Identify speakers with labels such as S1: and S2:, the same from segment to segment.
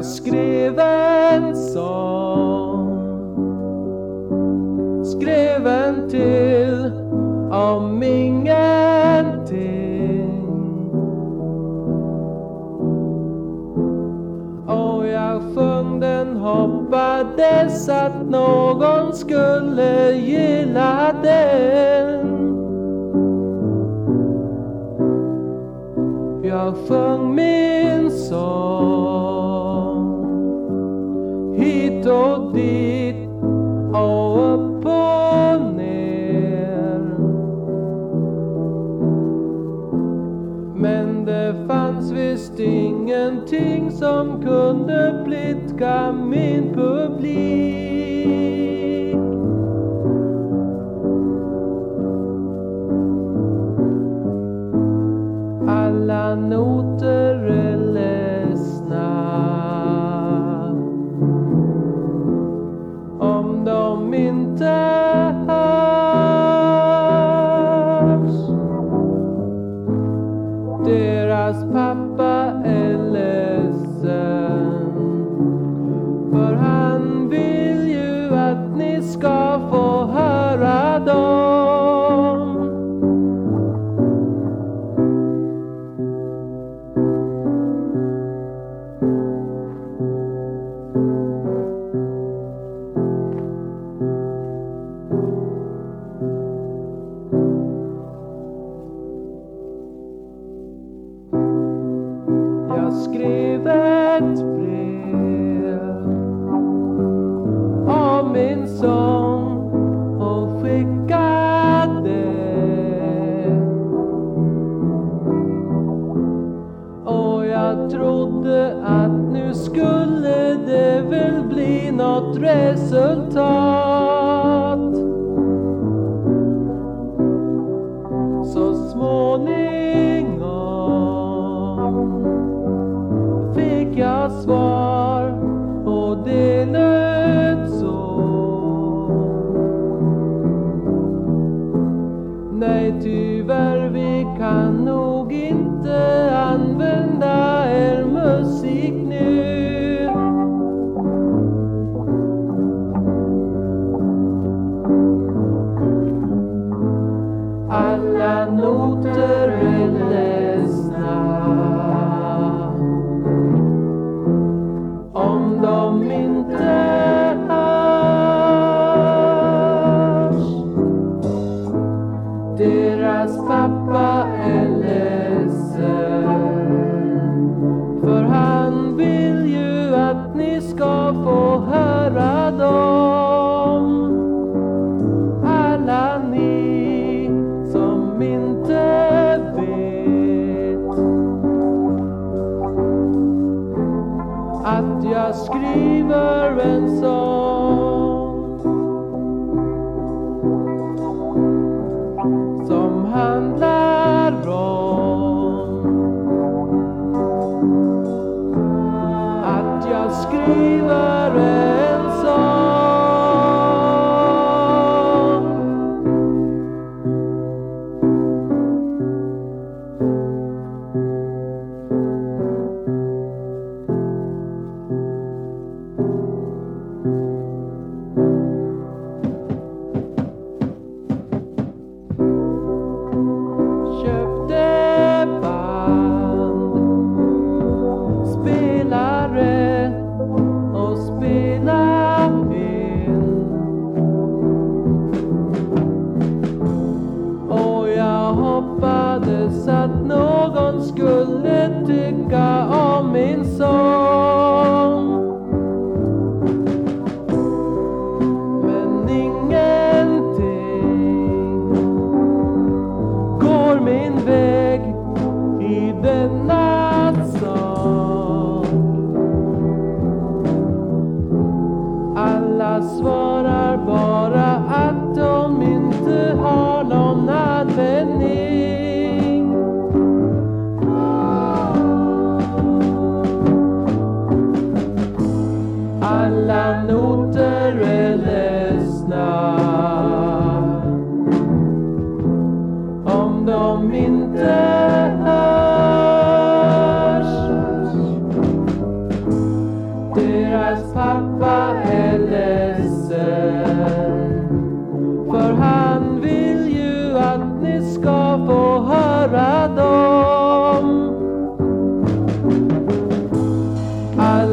S1: Jag skrev en sång. Skrev en till om ingenting. Och jag sjöng den hoppades att någon skulle gilla den. Jag sjöng min sång hit och dit och upp och ner. Men det fanns visst ingenting som kunde blidka min publik. Alla noter jag trodde att nu skulle det väl bli något resultat. Nej tyvärr vi kan nog inte använda er musik nu. Alla noter är ledsna. Om de inte att jag skriver en sång.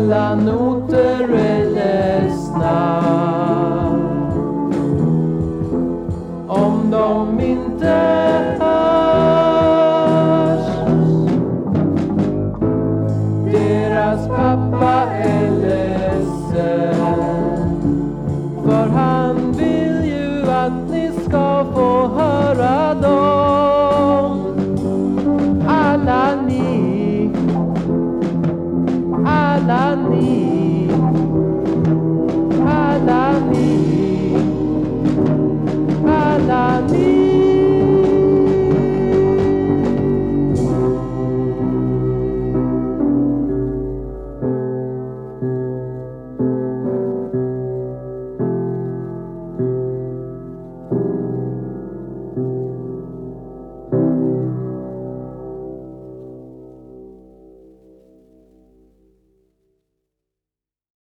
S1: alla noter är ledsna